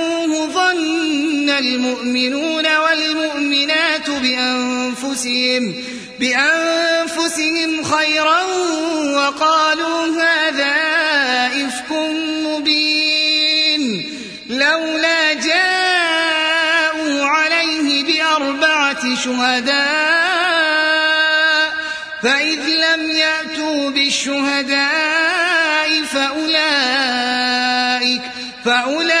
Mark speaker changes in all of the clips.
Speaker 1: ظن المؤمنون والمؤمنات بأنفسهم بأنفسهم خيرا وقالوا هذا إفك مبين. لولا جاءوا عليه بأربعة شهداء فإذ لم يأتوا بالشهداء فأولئك فأولئك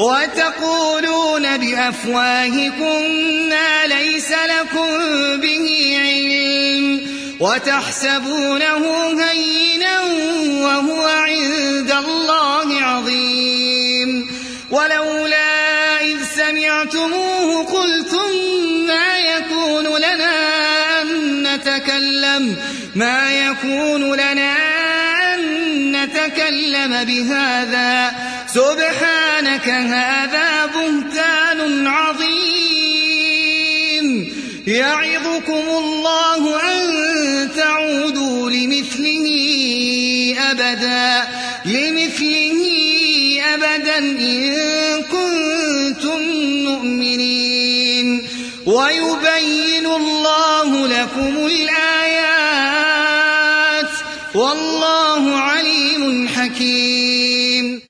Speaker 1: وتقولون بأفواهكم ما ليس لكم به علم وتحسبونه هينا وهو عند الله عظيم ولولا إذ سمعتموه قلتم ما يكون لنا أن نتكلم ما يكون لنا أن نتكلم بهذا. سبحانك هذا بهتان عظيم. يعظكم الله أن تعودوا لمثله أبدا. لمثله أبدا إن كنتم مؤمنين. ويبين الله لكم الآيات والله عليم حكيم.